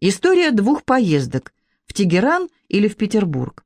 История двух поездок – в Тегеран или в Петербург.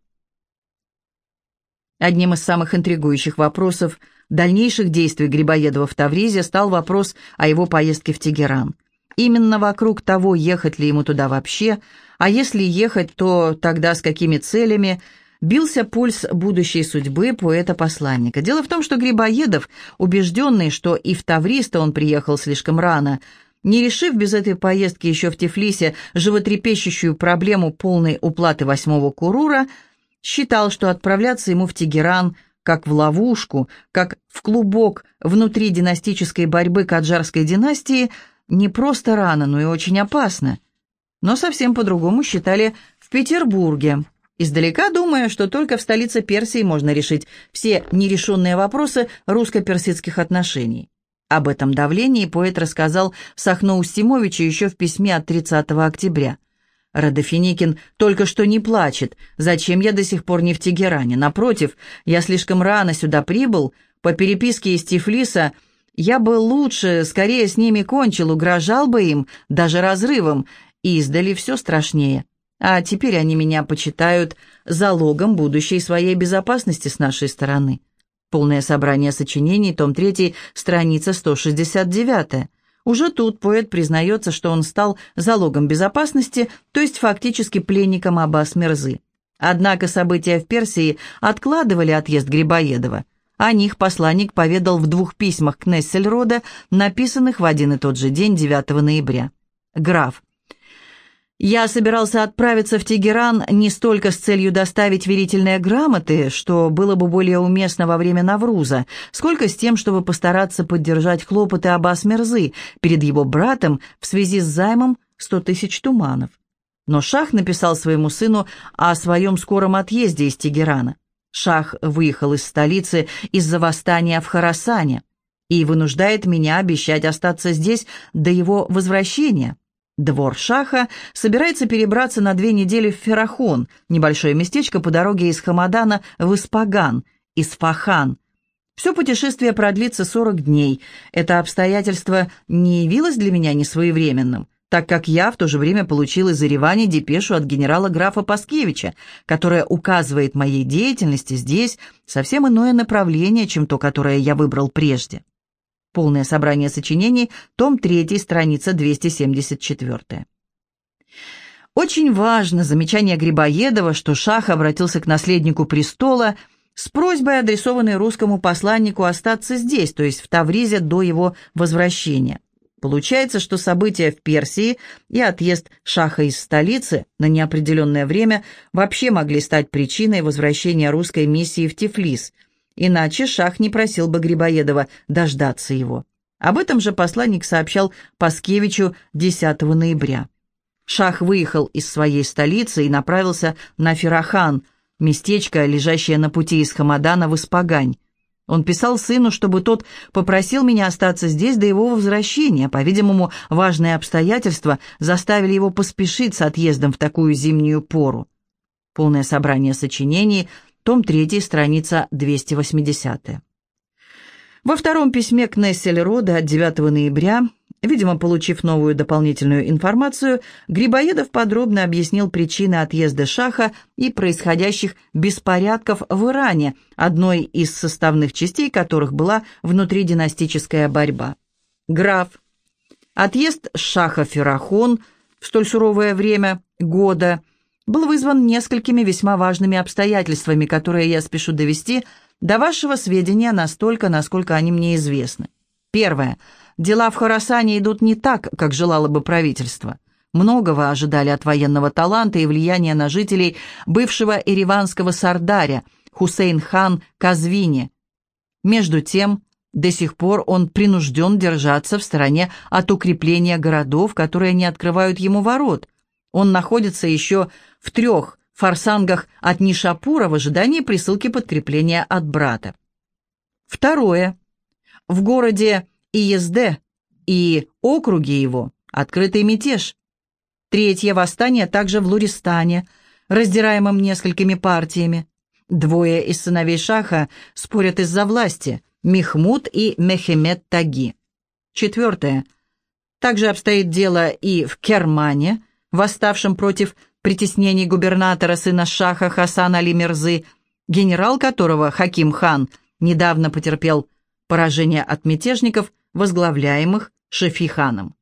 Одним из самых интригующих вопросов дальнейших действий Грибоедова в Тавризе стал вопрос о его поездке в Тегеран. Именно вокруг того, ехать ли ему туда вообще, а если ехать, то тогда с какими целями, бился пульс будущей судьбы поэта-посланника. Дело в том, что Грибоедов, убежденный, что и в Тавриз-то он приехал слишком рано – не решив без этой поездки еще в Тифлисе животрепещущую проблему полной уплаты восьмого курура, считал, что отправляться ему в Тегеран как в ловушку, как в клубок внутри династической борьбы Каджарской династии не просто рано, но и очень опасно. Но совсем по-другому считали в Петербурге, издалека думая, что только в столице Персии можно решить все нерешенные вопросы русско-персидских отношений. Об этом давлении поэт рассказал Сахно Устимовичу еще в письме от 30 октября. Родофиникин только что не плачет. Зачем я до сих пор не в Тегеране? Напротив, я слишком рано сюда прибыл. По переписке из Тифлиса я бы лучше, скорее с ними кончил, угрожал бы им, даже разрывом. И издали все страшнее. А теперь они меня почитают залогом будущей своей безопасности с нашей стороны. Полное собрание сочинений, том 3, страница 169. Уже тут поэт признается, что он стал залогом безопасности, то есть фактически пленником Аббас Мерзы. Однако события в Персии откладывали отъезд Грибоедова. О них посланник поведал в двух письмах к Нессельрода, написанных в один и тот же день, 9 ноября. «Граф, я собирался отправиться в Тегеран не столько с целью доставить верительные грамоты, что было бы более уместно во время Навруза, сколько с тем, чтобы постараться поддержать хлопоты Аббас Мерзы перед его братом в связи с займом 100 тысяч туманов. Но Шах написал своему сыну о своем скором отъезде из Тегерана. Шах выехал из столицы из-за восстания в Харасане и вынуждает меня обещать остаться здесь до его возвращения. Двор Шаха собирается перебраться на две недели в Ферахон, небольшое местечко по дороге из Хамадана в Испаган, Исфахан. Все путешествие продлится 40 дней. Это обстоятельство не явилось для меня несвоевременным, так как я в то же время получил из Еревани депешу от генерала-графа Паскевича, которая указывает моей деятельности здесь совсем иное направление, чем то, которое я выбрал прежде. Полное собрание сочинений, том 3, страница 274. Очень важно замечание Грибоедова, что Шах обратился к наследнику престола с просьбой, адресованной русскому посланнику остаться здесь, то есть в Тавризе до его возвращения. Получается, что события в Персии и отъезд Шаха из столицы на неопределенное время вообще могли стать причиной возвращения русской миссии в Тифлис – Иначе Шах не просил бы Грибоедова дождаться его. Об этом же посланник сообщал Паскевичу 10 ноября. Шах выехал из своей столицы и направился на Ферахан, местечко, лежащее на пути из Хамадана в Испагань. Он писал сыну, чтобы тот попросил меня остаться здесь до его возвращения. По-видимому, важные обстоятельства заставили его поспешить с отъездом в такую зимнюю пору. Полное собрание сочинений – том 3, страница 280. Во втором письме к Нессельрода от 9 ноября, видимо, получив новую дополнительную информацию, Грибоедов подробно объяснил причины отъезда Шаха и происходящих беспорядков в Иране, одной из составных частей которых была внутридинастическая борьба. Граф. Отъезд Шаха Ферахон в столь суровое время года – был вызван несколькими весьма важными обстоятельствами, которые я спешу довести до вашего сведения настолько, насколько они мне известны. Первое. Дела в Хорасане идут не так, как желало бы правительство. Многого ожидали от военного таланта и влияния на жителей бывшего ириванского Сардаря, Хусейн-хан Казвини. Между тем, до сих пор он принужден держаться в стороне от укрепления городов, которые не открывают ему ворот. Он находится еще в трех форсангах от Нишапура в ожидании присылки подкрепления от брата. Второе. В городе Иезде и округе его открытый мятеж. Третье восстание также в Луристане, раздираемом несколькими партиями. Двое из сыновей Шаха спорят из-за власти – Мехмуд и Мехемед Таги. Четвертое. Также обстоит дело и в Кермане – восставшим против притеснений губернатора сына Шаха Хасана Али Мирзы, генерал которого, Хаким хан, недавно потерпел поражение от мятежников, возглавляемых Шефи ханом.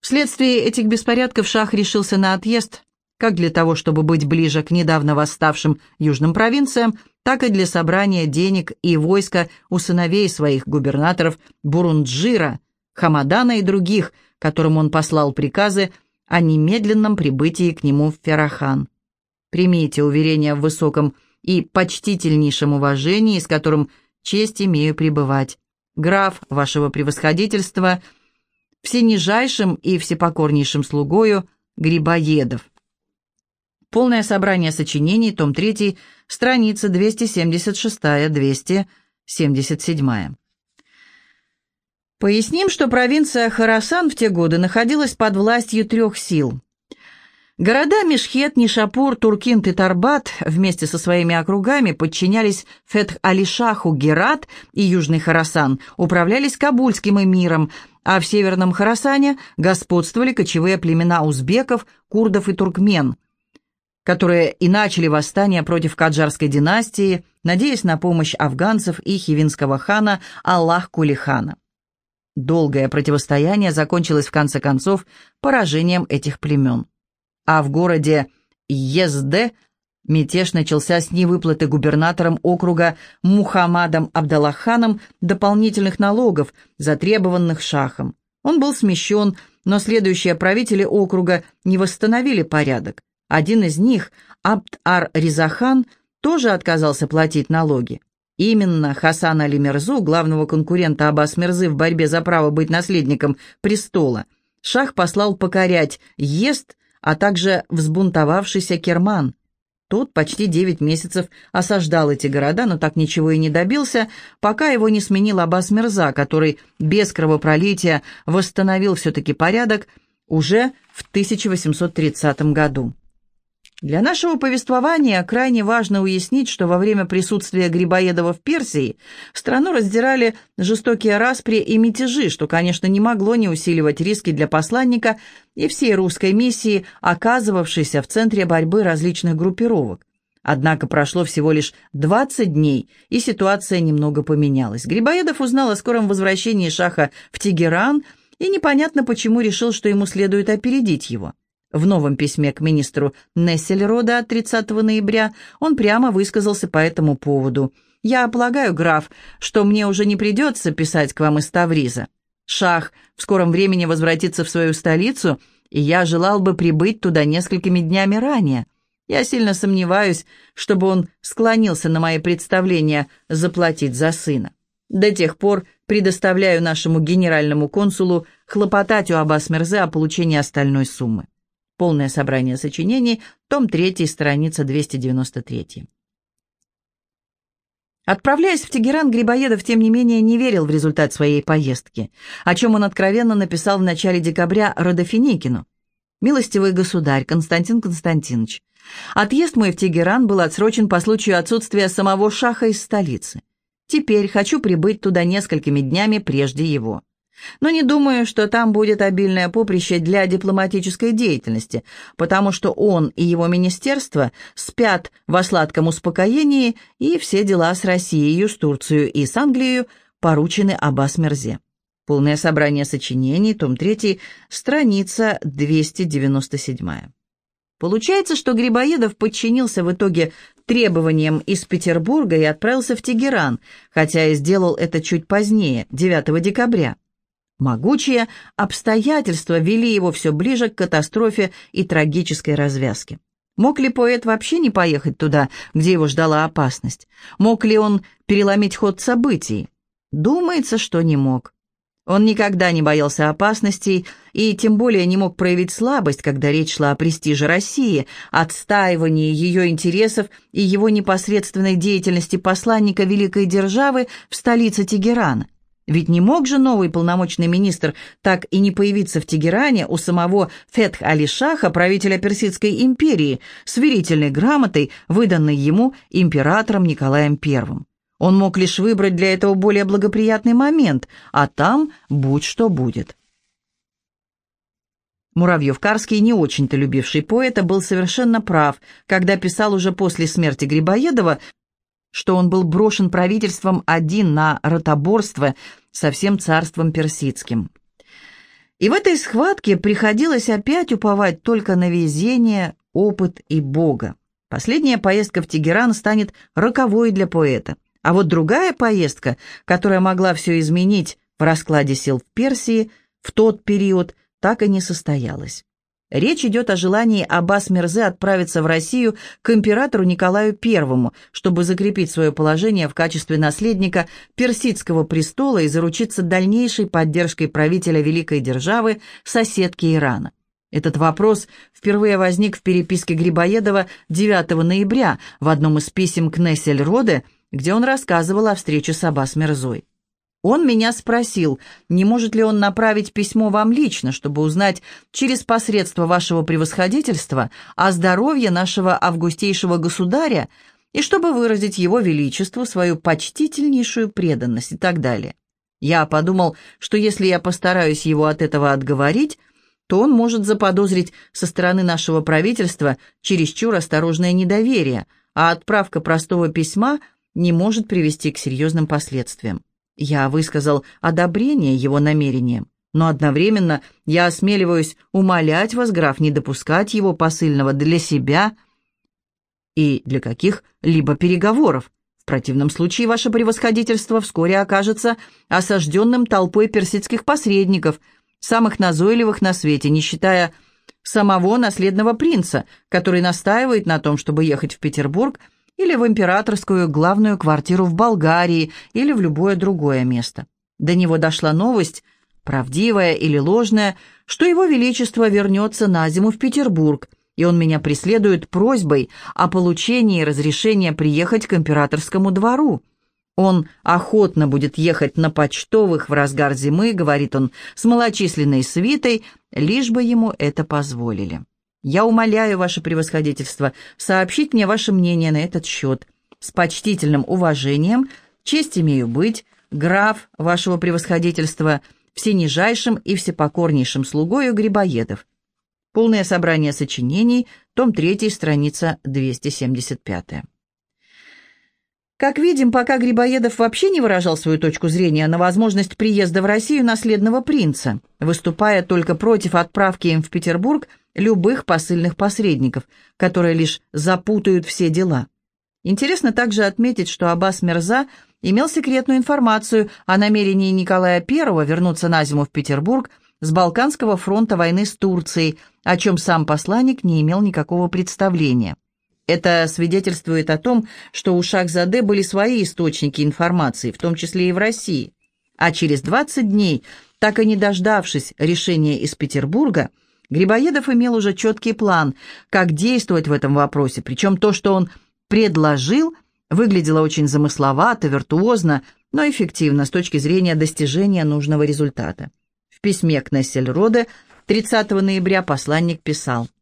Вследствие этих беспорядков Шах решился на отъезд, как для того, чтобы быть ближе к недавно восставшим южным провинциям, так и для собрания денег и войска у сыновей своих губернаторов Бурунджира, Хамадана и других, которым он послал приказы о немедленном прибытии к нему в Ферахан. Примите уверение в высоком и почтительнейшем уважении, с которым честь имею пребывать. Граф вашего превосходительства, всенижайшим и всепокорнейшим слугою Грибоедов. Полное собрание сочинений, том 3, страница 276-277. Поясним, что провинция Харасан в те годы находилась под властью трех сил. Города Мешхет, Нишапур, Туркинт и Тарбат вместе со своими округами подчинялись Фетх-Алишаху, Герат и Южный Харасан, управлялись Кабульским эмиром, а в Северном Харасане господствовали кочевые племена узбеков, курдов и туркмен – которые и начали восстание против Каджарской династии, надеясь на помощь афганцев и хивинского хана Аллах-Кулихана. Долгое противостояние закончилось в конце концов поражением этих племен. А в городе Езде мятеж начался с невыплаты губернатором округа Мухаммадом Абдаллаханом дополнительных налогов, затребованных шахом. Он был смещен, но следующие правители округа не восстановили порядок. Один из них, Абд-ар-Ризахан, тоже отказался платить налоги. Именно Хасан Али Мирзу, главного конкурента Аббас Мирзы в борьбе за право быть наследником престола, Шах послал покорять Ест, а также взбунтовавшийся Керман. Тот почти девять месяцев осаждал эти города, но так ничего и не добился, пока его не сменил Аббас Мирза, который без кровопролития восстановил все-таки порядок уже в 1830 году. Для нашего повествования крайне важно уяснить, что во время присутствия Грибоедова в Персии страну раздирали жестокие распри и мятежи, что, конечно, не могло не усиливать риски для посланника и всей русской миссии, оказывавшейся в центре борьбы различных группировок. Однако прошло всего лишь 20 дней, и ситуация немного поменялась. Грибоедов узнал о скором возвращении Шаха в Тегеран и непонятно почему решил, что ему следует опередить его. В новом письме к министру Нессельрода от 30 ноября он прямо высказался по этому поводу. «Я полагаю, граф, что мне уже не придется писать к вам из Тавриза. Шах в скором времени возвратится в свою столицу, и я желал бы прибыть туда несколькими днями ранее. Я сильно сомневаюсь, чтобы он склонился на мои представления заплатить за сына. До тех пор предоставляю нашему генеральному консулу хлопотать у Аббас Мерзе о получении остальной суммы. Полное собрание сочинений, том 3, страница 293. Отправляясь в Тегеран, Грибоедов, тем не менее, не верил в результат своей поездки, о чем он откровенно написал в начале декабря Родофиникину. «Милостивый государь Константин Константинович, отъезд мой в Тегеран был отсрочен по случаю отсутствия самого шаха из столицы. Теперь хочу прибыть туда несколькими днями прежде его. Но не думаю, что там будет обильное поприще для дипломатической деятельности, потому что он и его министерство спят во сладком успокоении, и все дела с Россией, с Турцией и с Англией поручены Аббас Мерзе. Полное собрание сочинений, том 3, страница 297. Получается, что Грибоедов подчинился в итоге требованиям из Петербурга и отправился в Тегеран, хотя и сделал это чуть позднее, 9 декабря. Могучие обстоятельства вели его все ближе к катастрофе и трагической развязке. Мог ли поэт вообще не поехать туда, где его ждала опасность? Мог ли он переломить ход событий? Думается, что не мог. Он никогда не боялся опасностей и тем более не мог проявить слабость, когда речь шла о престиже России, отстаивании ее интересов и его непосредственной деятельности посланника великой державы в столице Тегерана. Ведь не мог же новый полномочный министр так и не появиться в Тегеране у самого Фетх-Али-Шаха, правителя Персидской империи, с верительной грамотой, выданной ему императором Николаем I. Он мог лишь выбрать для этого более благоприятный момент, а там будь что будет. Муравьев-Карский, не очень-то любивший поэта, был совершенно прав, когда писал уже после смерти Грибоедова, что он был брошен правительством один на ротоборство со всем царством персидским. И в этой схватке приходилось опять уповать только на везение, опыт и Бога. Последняя поездка в Тегеран станет роковой для поэта. А вот другая поездка, которая могла все изменить в раскладе сил в Персии, в тот период так и не состоялась. Речь идет о желании Аббас Мирзе отправиться в Россию к императору Николаю I, чтобы закрепить свое положение в качестве наследника персидского престола и заручиться дальнейшей поддержкой правителя великой державы, соседки Ирана. Этот вопрос впервые возник в переписке Грибоедова 9 ноября в одном из писем к Нессель-Роде, где он рассказывал о встрече с Аббас Мерзой. Он меня спросил, не может ли он направить письмо вам лично, чтобы узнать через посредство вашего превосходительства о здоровье нашего августейшего государя и чтобы выразить его величеству свою почтительнейшую преданность и так далее. Я подумал, что если я постараюсь его от этого отговорить, то он может заподозрить со стороны нашего правительства чересчур осторожное недоверие, а отправка простого письма не может привести к серьезным последствиям. Я высказал одобрение его намерениям, но одновременно я осмеливаюсь умолять вас, граф, не допускать его посыльного для себя и для каких-либо переговоров. В противном случае ваше превосходительство вскоре окажется осажденным толпой персидских посредников – самых назойливых на свете, не считая самого наследного принца, который настаивает на том, чтобы ехать в Петербург или в императорскую главную квартиру в Болгарии или в любое другое место. До него дошла новость, правдивая или ложная, что его величество вернется на зиму в Петербург, и он меня преследует просьбой о получении разрешения приехать к императорскому двору. Он охотно будет ехать на почтовых в разгар зимы, говорит он, с малочисленной свитой, лишь бы ему это позволили. Я умоляю, ваше превосходительство, сообщить мне ваше мнение на этот счет. С почтительным уважением, честь имею быть, граф вашего превосходительства, всенижайшим и всепокорнейшим слугою Грибоедов. Полное собрание сочинений, том 3, страница 275. Как видим, пока Грибоедов вообще не выражал свою точку зрения на возможность приезда в Россию наследного принца, выступая только против отправки им в Петербург любых посыльных посредников, которые лишь запутают все дела. Интересно также отметить, что Аббас Мерза имел секретную информацию о намерении Николая I вернуться на зиму в Петербург с Балканского фронта войны с Турцией, о чем сам посланник не имел никакого представления. Это свидетельствует о том, что у Шахзаде были свои источники информации, в том числе и в России. А через 20 дней, так и не дождавшись решения из Петербурга, Грибоедов имел уже четкий план, как действовать в этом вопросе, причем то, что он предложил, выглядело очень замысловато, виртуозно, но эффективно с точки зрения достижения нужного результата. В письме к Нессельроде 30 ноября посланник писал –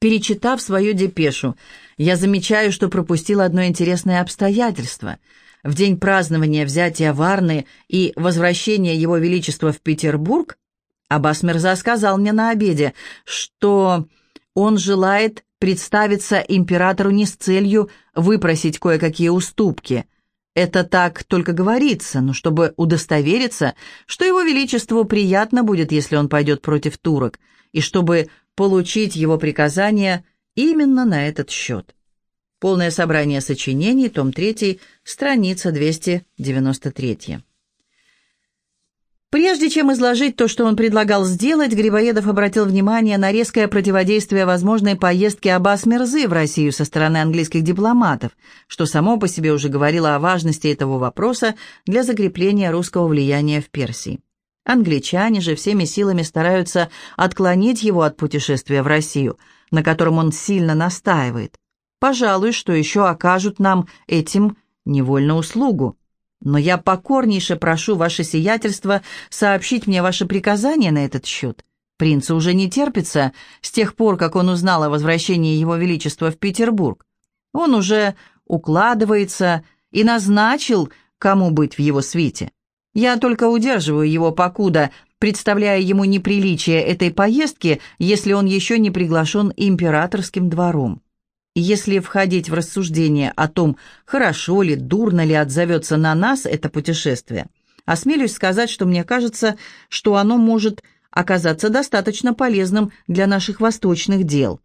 Перечитав свою депешу, я замечаю, что пропустил одно интересное обстоятельство. В день празднования взятия Варны и возвращения Его Величества в Петербург Аббас Мирза сказал мне на обеде, что он желает представиться императору не с целью выпросить кое-какие уступки. Это так только говорится, но чтобы удостовериться, что его величеству приятно будет, если он пойдет против турок, и чтобы получить его приказание именно на этот счет. Полное собрание сочинений, том 3, страница 293. Прежде чем изложить то, что он предлагал сделать, Грибоедов обратил внимание на резкое противодействие возможной поездки Аббас Мерзы в Россию со стороны английских дипломатов, что само по себе уже говорило о важности этого вопроса для закрепления русского влияния в Персии. Англичане же всеми силами стараются отклонить его от путешествия в Россию, на котором он сильно настаивает. Пожалуй, что еще окажут нам этим невольно услугу. Но я покорнейше прошу ваше сиятельство сообщить мне ваши приказания на этот счет. Принца уже не терпится с тех пор, как он узнал о возвращении его величества в Петербург. Он уже укладывается и назначил, кому быть в его свите. Я только удерживаю его покуда представляя ему неприличие этой поездки, если он еще не приглашен императорским двором. Если входить в рассуждение о том, хорошо ли, дурно ли отзовется на нас это путешествие, осмелюсь сказать, что мне кажется, что оно может оказаться достаточно полезным для наших восточных дел.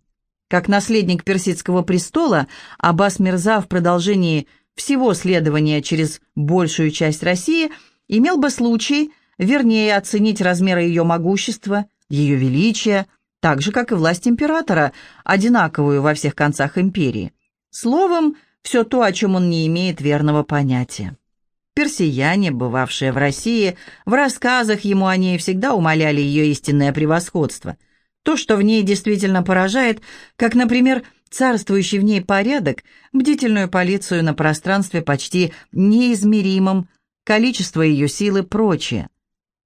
Как наследник персидского престола, Аббас Мирза в продолжении всего следования через большую часть России имел бы случай, вернее, оценить размеры ее могущества, ее величия, так же, как и власть императора, одинаковую во всех концах империи. Словом, все то, о чем он не имеет верного понятия. Персияне, бывавшие в России, в рассказах ему о ней всегда умоляли ее истинное превосходство. То, что в ней действительно поражает, как, например, царствующий в ней порядок, бдительную полицию на пространстве почти неизмеримом, количество ее силы и прочее.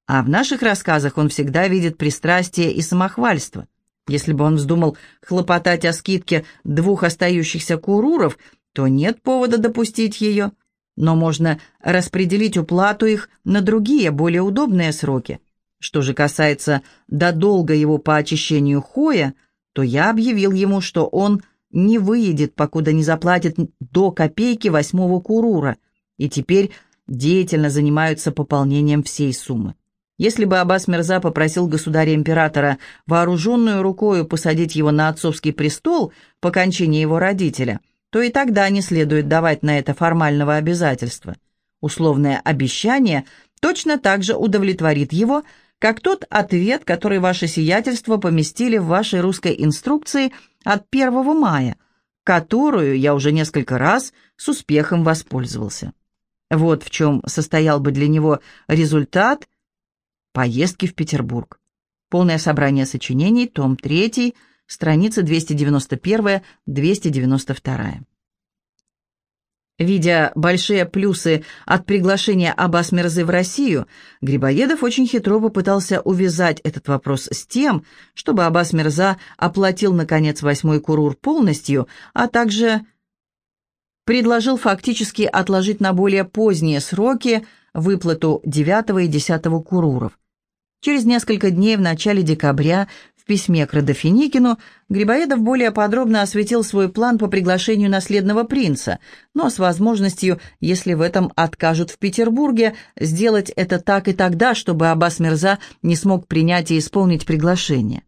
А в наших рассказах он всегда видит пристрастие и самохвальство. Если бы он вздумал хлопотать о скидке двух остающихся куруров, то нет повода допустить ее – но можно распределить уплату их на другие, более удобные сроки. Что же касается до долга его по очищению Хоя, то я объявил ему, что он не выедет, покуда не заплатит до копейки восьмого курура, и теперь деятельно занимаются пополнением всей суммы. Если бы Аббас Мирза попросил государя-императора вооруженную рукою посадить его на отцовский престол по кончине его родителя – то и тогда не следует давать на это формального обязательства. Условное обещание точно так же удовлетворит его, как тот ответ, который ваше сиятельство поместили в вашей русской инструкции от 1 мая, которую я уже несколько раз с успехом воспользовался. Вот в чем состоял бы для него результат поездки в Петербург. Полное собрание сочинений, том 3, страница 291-292. Видя большие плюсы от приглашения Аббас Мирзы в Россию, Грибоедов очень хитро попытался увязать этот вопрос с тем, чтобы Аббас Мирза оплатил, наконец, восьмой курур полностью, а также предложил фактически отложить на более поздние сроки выплату девятого и десятого куруров. Через несколько дней в начале декабря в письме к Родофиникину Грибоедов более подробно осветил свой план по приглашению наследного принца, но с возможностью, если в этом откажут в Петербурге, сделать это так и тогда, чтобы Аббас Мирза не смог принять и исполнить приглашение.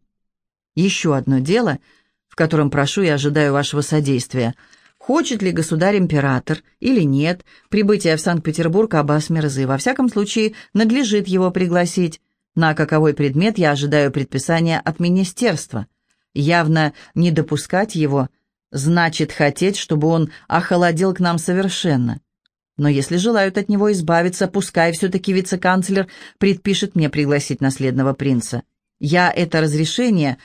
Еще одно дело, в котором прошу и ожидаю вашего содействия. Хочет ли государь-император или нет прибытия в Санкт-Петербург Аббас Мирзы? Во всяком случае, надлежит его пригласить. На каковой предмет я ожидаю предписания от министерства. Явно не допускать его значит хотеть, чтобы он охолодел к нам совершенно. Но если желают от него избавиться, пускай все-таки вице-канцлер предпишет мне пригласить наследного принца. Я это разрешение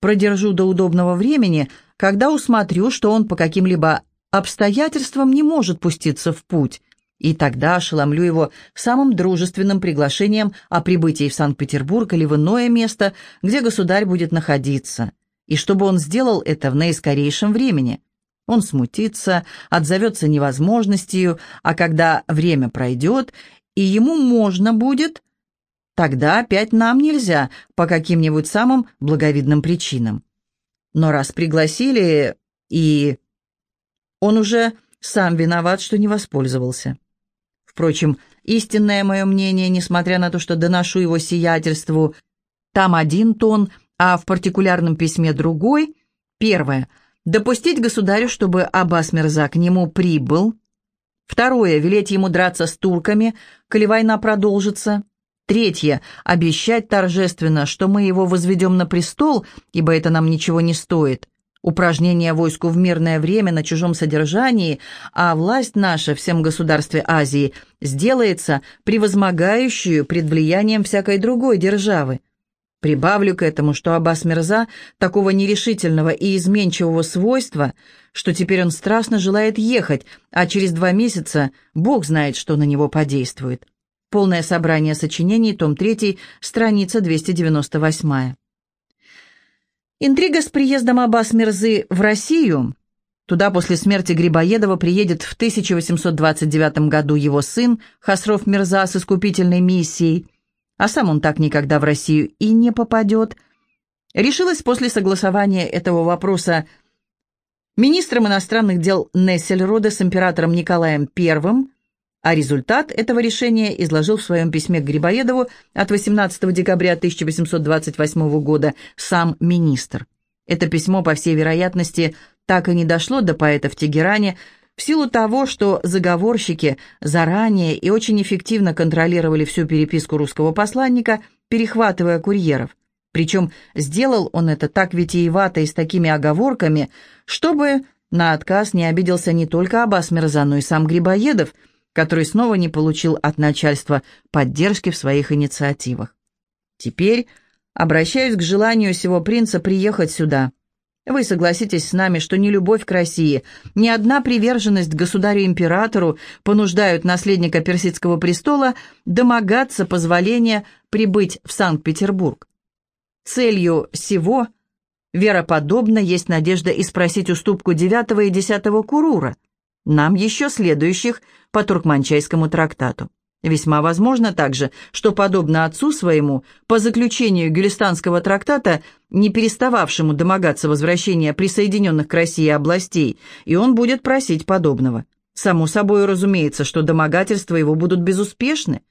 продержу до удобного времени, когда усмотрю, что он по каким-либо обстоятельствам не может пуститься в путь, и тогда ошеломлю его самым дружественным приглашением о прибытии в Санкт-Петербург или в иное место, где государь будет находиться, и чтобы он сделал это в наискорейшем времени. Он смутится, отзовется невозможностью, а когда время пройдет, и ему можно будет, тогда опять нам нельзя по каким-нибудь самым благовидным причинам. Но раз пригласили, и он уже сам виноват, что не воспользовался. Впрочем, истинное мое мнение, несмотря на то, что доношу его сиятельству, там один тон, а в партикулярном письме другой. Первое. Допустить государю, чтобы Аббас Мирза к нему прибыл. Второе. Велеть ему драться с турками, коли война продолжится. Третье. Обещать торжественно, что мы его возведем на престол, ибо это нам ничего не стоит упражнение войску в мирное время на чужом содержании, а власть наша всем государстве Азии сделается превозмогающую пред влиянием всякой другой державы. Прибавлю к этому, что Аббас Мирза такого нерешительного и изменчивого свойства, что теперь он страстно желает ехать, а через два месяца Бог знает, что на него подействует. Полное собрание сочинений, том 3, страница 298. Интрига с приездом Аббас Мирзы в Россию. Туда после смерти Грибоедова приедет в 1829 году его сын Хасров Мирза с искупительной миссией. а сам он так никогда в Россию и не попадет, решилось после согласования этого вопроса министром иностранных дел Нессельрода с императором Николаем I, а результат этого решения изложил в своем письме к Грибоедову от 18 декабря 1828 года сам министр. Это письмо, по всей вероятности, так и не дошло до поэта в Тегеране, в силу того, что заговорщики заранее и очень эффективно контролировали всю переписку русского посланника, перехватывая курьеров. Причем сделал он это так витиевато и с такими оговорками, чтобы на отказ не обиделся не только Аббас Мирза, но и сам Грибоедов, который снова не получил от начальства поддержки в своих инициативах. Теперь обращаюсь к желанию сего принца приехать сюда. Вы согласитесь с нами, что ни любовь к России, ни одна приверженность государю-императору понуждают наследника персидского престола домогаться позволения прибыть в Санкт-Петербург. Целью всего, вероподобно, есть надежда испросить уступку девятого и десятого курура, нам еще следующих по Туркманчайскому трактату. Весьма возможно также, что, подобно отцу своему, по заключению Гюлистанского трактата, не перестававшему домогаться возвращения присоединенных к России областей, и он будет просить подобного. Само собой разумеется, что домогательства его будут безуспешны.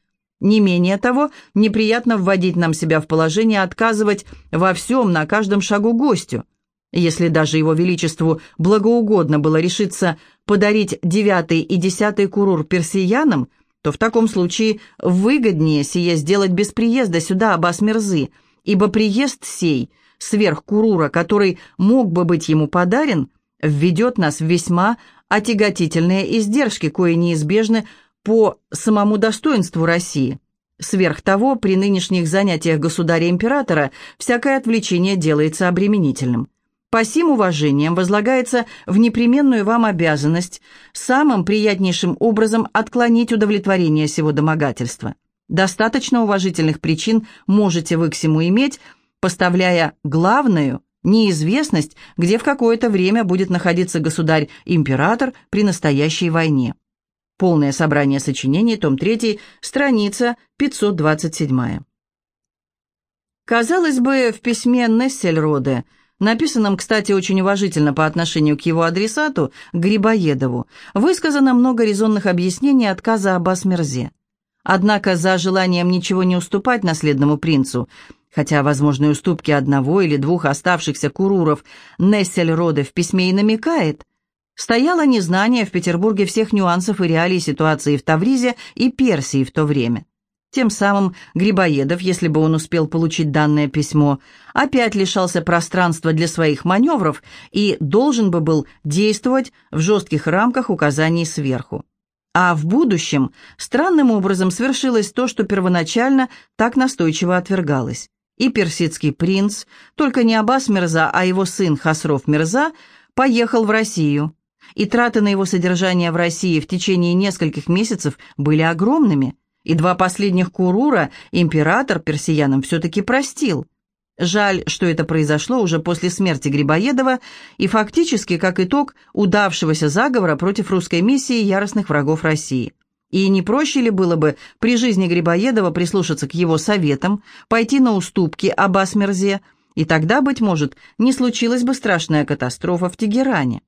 Не менее того, неприятно вводить нам себя в положение отказывать во всем на каждом шагу гостю. Если даже его величеству благоугодно было решиться подарить девятый и десятый курур персиянам, то в таком случае выгоднее сие сделать без приезда сюда Аббас Мирзы, ибо приезд сей, сверх курура, который мог бы быть ему подарен, введет нас в весьма отяготительные издержки, кои неизбежны по самому достоинству России. Сверх того, при нынешних занятиях государя-императора всякое отвлечение делается обременительным. По сим уважениям возлагается в непременную вам обязанность самым приятнейшим образом отклонить удовлетворение сего домогательства. Достаточно уважительных причин можете вы к всему иметь, поставляя главную неизвестность, где в какое-то время будет находиться государь-император при настоящей войне. Полное собрание сочинений, том 3, страница 527. Казалось бы, в письме Нессельроде, написанном, кстати, очень уважительно по отношению к его адресату, Грибоедову, высказано много резонных объяснений отказа Аббас Мерзе. Однако за желанием ничего не уступать наследному принцу, хотя возможные уступки одного или двух оставшихся куруров Нессельроде в письме и намекает, стояло незнание в Петербурге всех нюансов и реалий ситуации в Тавризе и Персии в то время. Тем самым Грибоедов, если бы он успел получить данное письмо, опять лишался пространства для своих маневров и должен бы был действовать в жестких рамках указаний сверху. А в будущем странным образом свершилось то, что первоначально так настойчиво отвергалось. И персидский принц, только не Аббас Мирза, а его сын Хасров Мирза, поехал в Россию, и траты на его содержание в России в течение нескольких месяцев были огромными, и два последних курура император персиянам все-таки простил. Жаль, что это произошло уже после смерти Грибоедова и фактически как итог удавшегося заговора против русской миссии яростных врагов России. И не проще ли было бы при жизни Грибоедова прислушаться к его советам, пойти на уступки Аббас Мерзе, и тогда, быть может, не случилась бы страшная катастрофа в Тегеране.